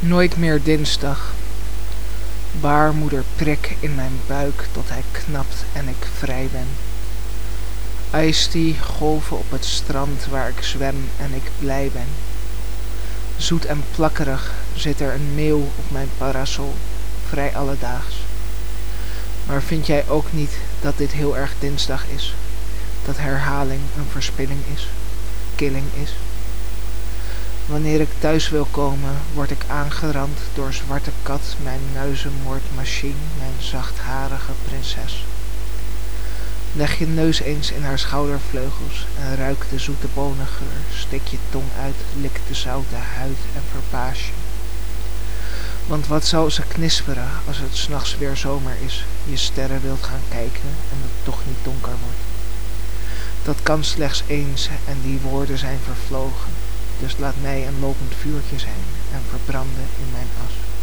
Nooit meer dinsdag. Baarmoeder prik in mijn buik tot hij knapt en ik vrij ben. Iced golven op het strand waar ik zwem en ik blij ben. Zoet en plakkerig zit er een meeuw op mijn parasol, vrij alledaags. Maar vind jij ook niet dat dit heel erg dinsdag is? Dat herhaling een verspilling is, killing is? Wanneer ik thuis wil komen, word ik aangerand door Zwarte Kat, mijn muizenmoordmachine, mijn zachtharige prinses. Leg je neus eens in haar schoudervleugels en ruik de zoete bonengeur, steek je tong uit, lik de zoute huid en verbaas je. Want wat zou ze knisperen als het s'nachts weer zomer is, je sterren wilt gaan kijken en het toch niet donker wordt. Dat kan slechts eens en die woorden zijn vervlogen. Dus laat mij een lopend vuurtje zijn en verbranden in mijn as.